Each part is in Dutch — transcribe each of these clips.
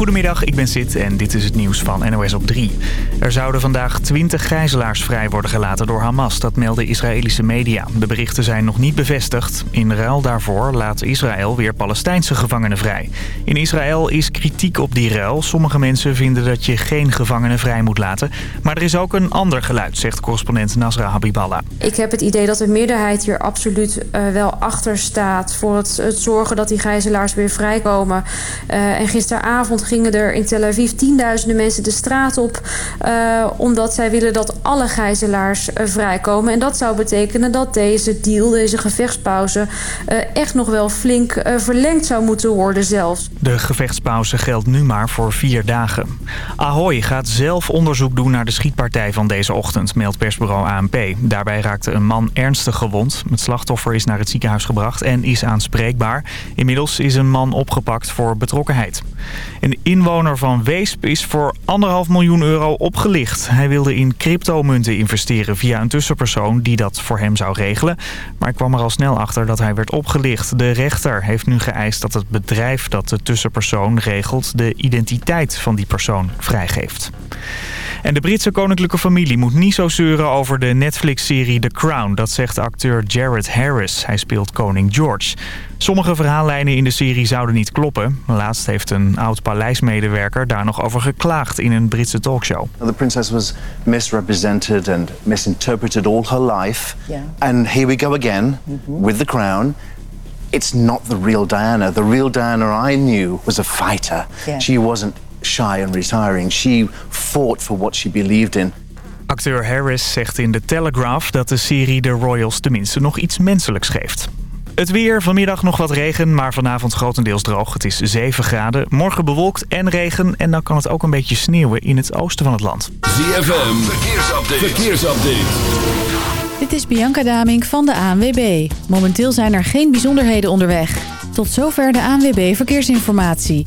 Goedemiddag, ik ben Sid en dit is het nieuws van NOS op 3. Er zouden vandaag 20 gijzelaars vrij worden gelaten door Hamas. Dat melden Israëlische media. De berichten zijn nog niet bevestigd. In ruil daarvoor laat Israël weer Palestijnse gevangenen vrij. In Israël is kritiek op die ruil. Sommige mensen vinden dat je geen gevangenen vrij moet laten. Maar er is ook een ander geluid, zegt correspondent Nasra Habiballah. Ik heb het idee dat de meerderheid hier absoluut uh, wel achter staat... voor het, zorgen dat die gijzelaars weer vrijkomen. Uh, en gisteravond gingen er in Tel Aviv tienduizenden mensen de straat op... Uh, omdat zij willen dat alle gijzelaars uh, vrijkomen. En dat zou betekenen dat deze deal, deze gevechtspauze... Uh, echt nog wel flink verlengd zou moeten worden zelfs. De gevechtspauze geldt nu maar voor vier dagen. Ahoy gaat zelf onderzoek doen naar de schietpartij van deze ochtend, meldt persbureau ANP. Daarbij raakte een man ernstig gewond. Het slachtoffer is naar het ziekenhuis gebracht en is aanspreekbaar. Inmiddels is een man opgepakt voor betrokkenheid. Inwoner van Weesp is voor anderhalf miljoen euro opgelicht. Hij wilde in cryptomunten investeren via een tussenpersoon die dat voor hem zou regelen. Maar kwam er al snel achter dat hij werd opgelicht. De rechter heeft nu geëist dat het bedrijf dat de tussenpersoon regelt... de identiteit van die persoon vrijgeeft. En de Britse koninklijke familie moet niet zo zeuren over de Netflix-serie The Crown. Dat zegt acteur Jared Harris. Hij speelt koning George. Sommige verhaallijnen in de serie zouden niet kloppen. Laatst heeft een oud paleismedewerker daar nog over geklaagd in een Britse talkshow. The princess was misrepresented and misinterpreted all her life. Yeah. And here we go again mm -hmm. with the crown. It's not the real Diana. The real Diana I knew was a fighter. Yeah. She wasn't shy and retiring. She fought for what she believed in. Acteur Harris zegt in The Telegraph dat de serie de Royals tenminste nog iets menselijks geeft. Het weer, vanmiddag nog wat regen, maar vanavond grotendeels droog. Het is 7 graden, morgen bewolkt en regen en dan kan het ook een beetje sneeuwen in het oosten van het land. ZFM, verkeersupdate. verkeersupdate. Dit is Bianca Daming van de ANWB. Momenteel zijn er geen bijzonderheden onderweg. Tot zover de ANWB Verkeersinformatie.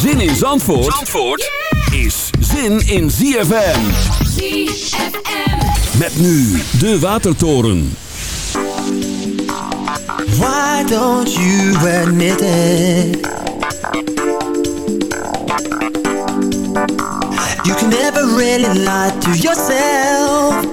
Zin in Zandvoort, Zandvoort is zin in ZFM. ZFM. Met nu de Watertoren. Why don't you admit it? You can never really lie to yourself.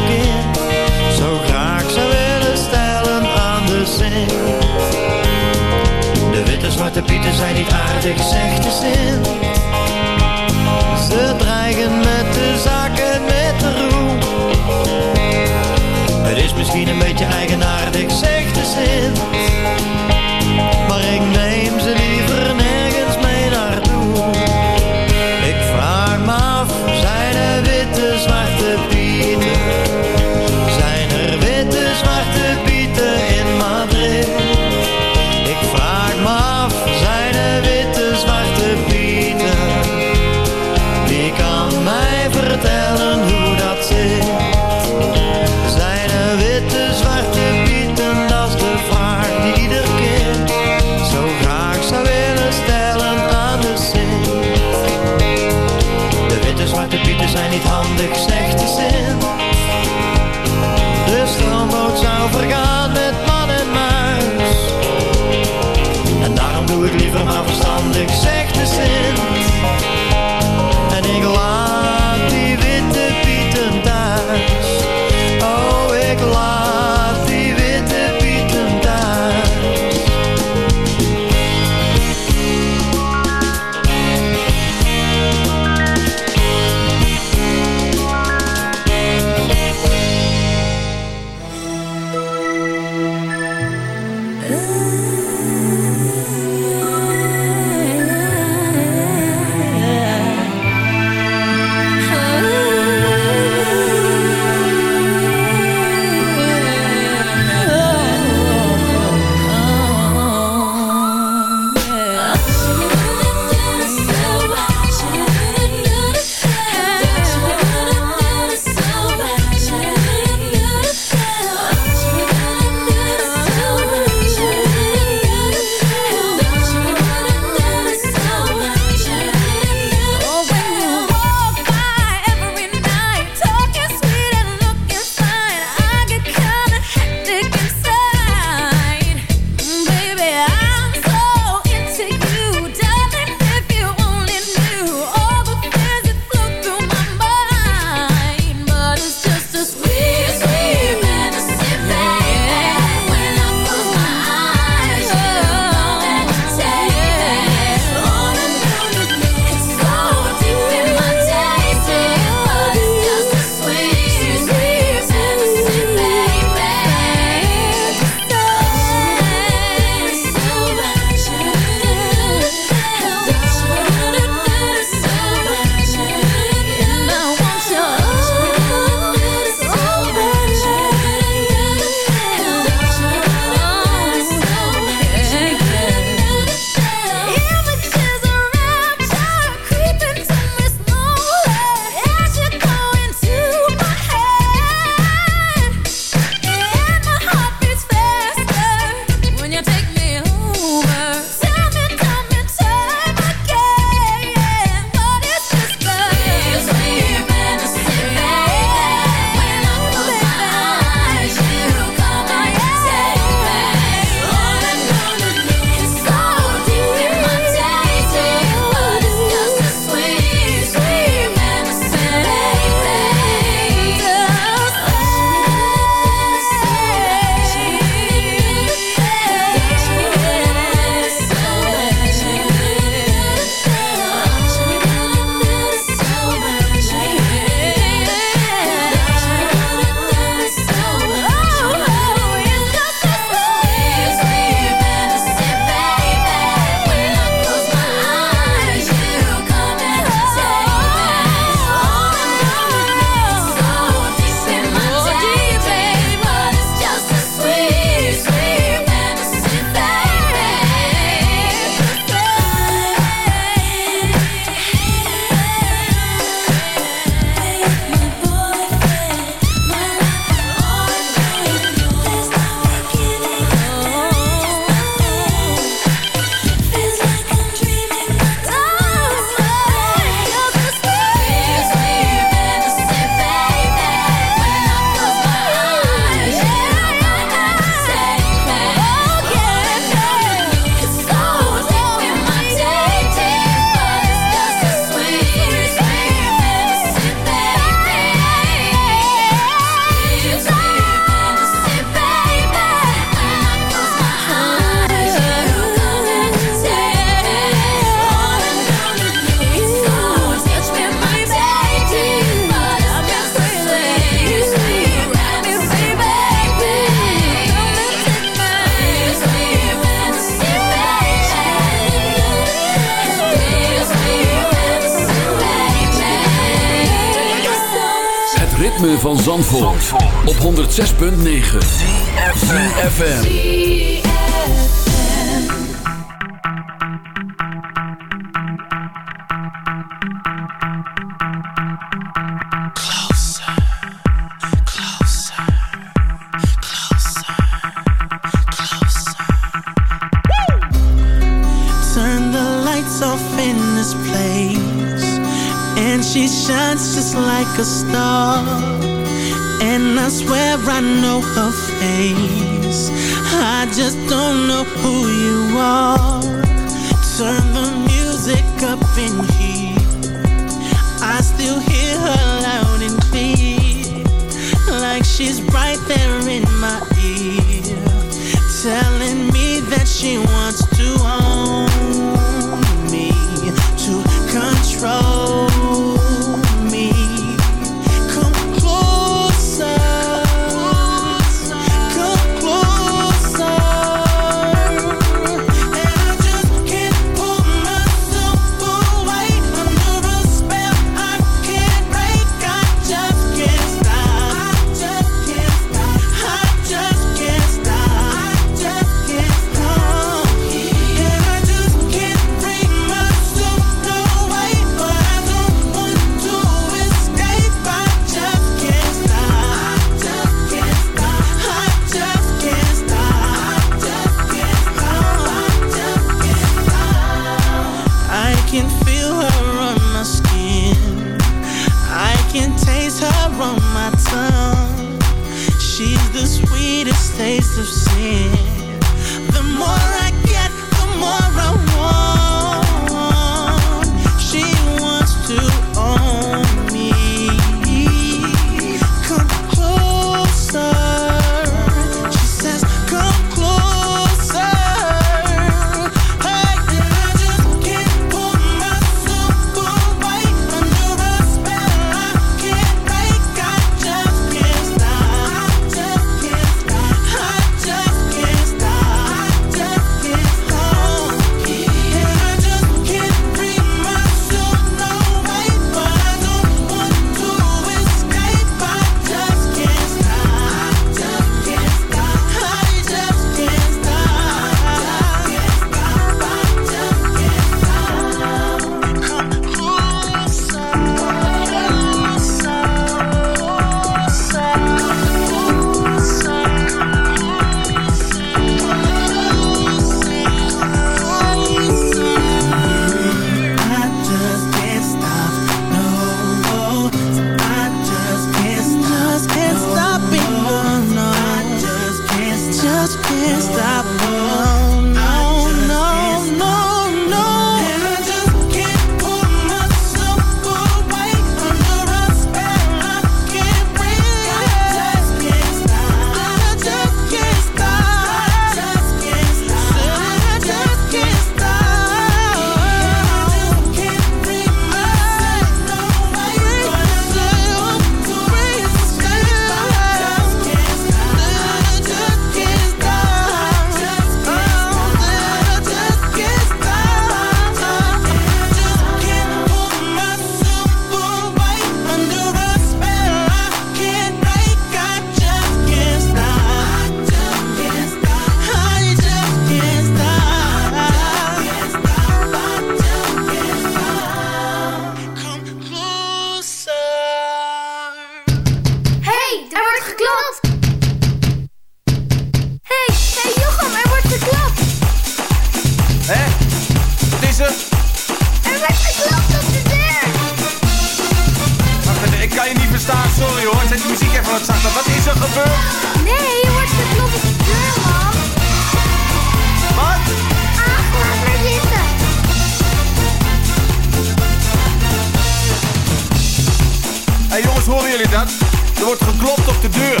Jongens, horen jullie dat? Er wordt geklopt op de deur.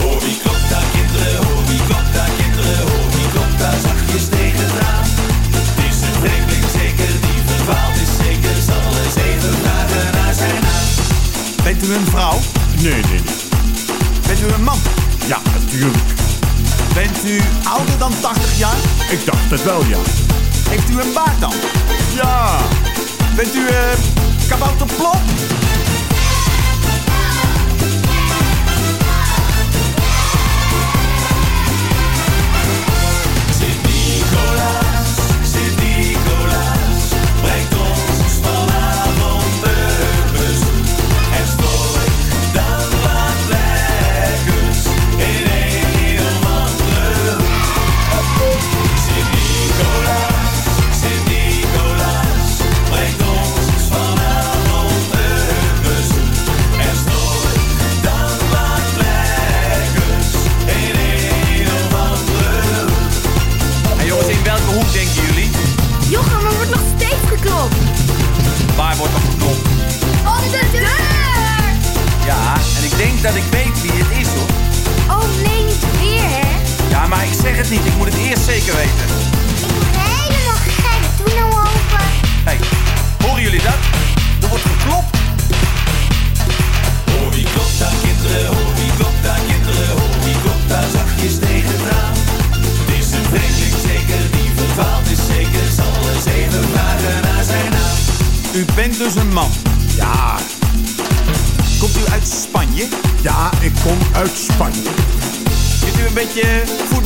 Hoor wie klopt daar kinderen, hoor wie klopt daar kinderen, hoor klopt daar zachtjes tegenaan. Het is een vreemdeling zeker, die verdwaald is zeker, zal eens even vragen naar zijn naam. Bent u een vrouw? Nee, nee, nee. Bent u een man? Ja, natuurlijk. Bent u ouder dan 80 jaar? Ik dacht het wel, ja. Heeft u een baard dan? Ja. Bent u eh, uh, Ja.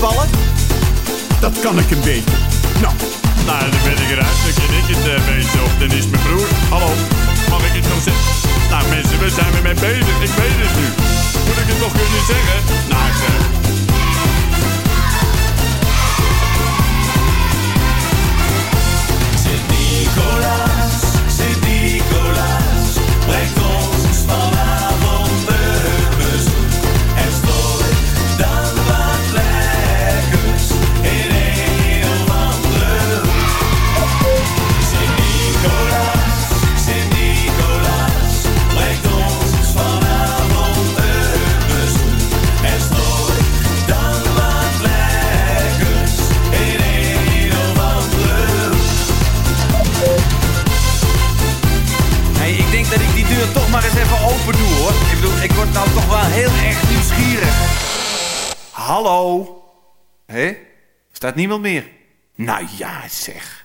Voetballen? Dat kan ik een beetje. Nou, Nou, dan ben ik eruit. Dan ken ik het beetje. Of dan is mijn broer. Hallo, mag ik het nog zeggen? Nou mensen, we zijn er mee bezig. Ik weet het nu. Moet ik het nog kunnen zeggen? Nou, ik zeg. Sint-Nicolaas, ik word nou toch wel heel erg nieuwsgierig. Hallo? Hé? Staat niemand meer? Nou ja, zeg.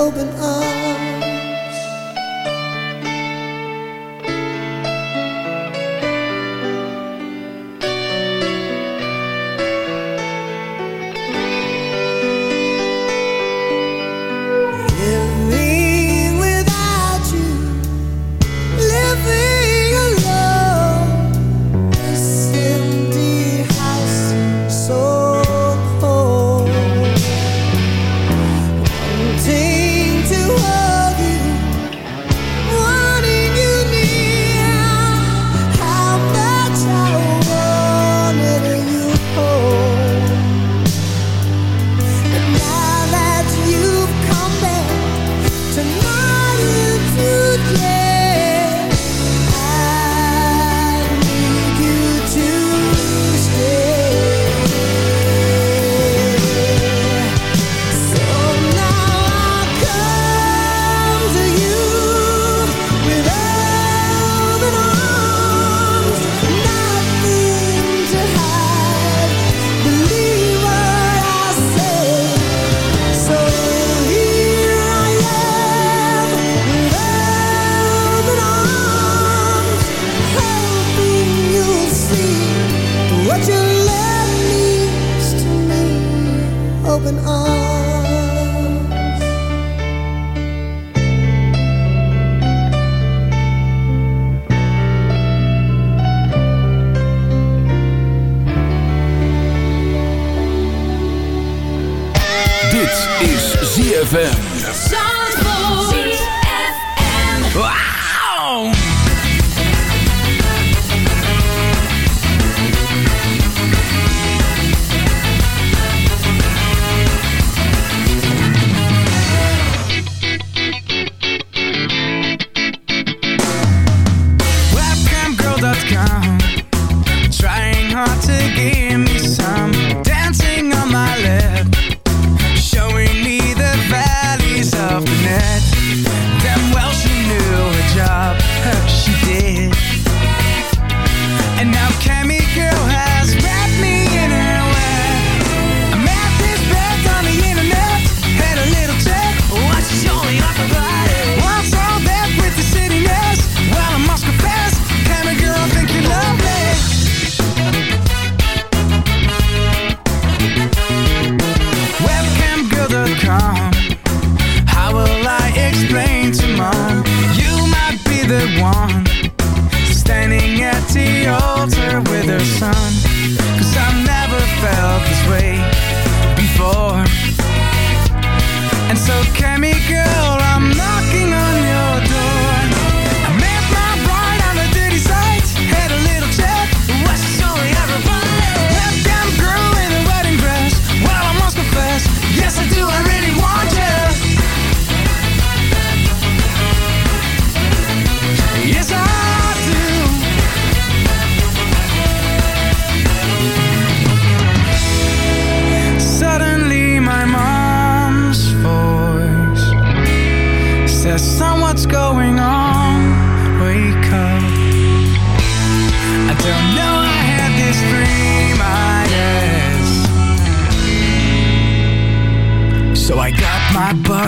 open up.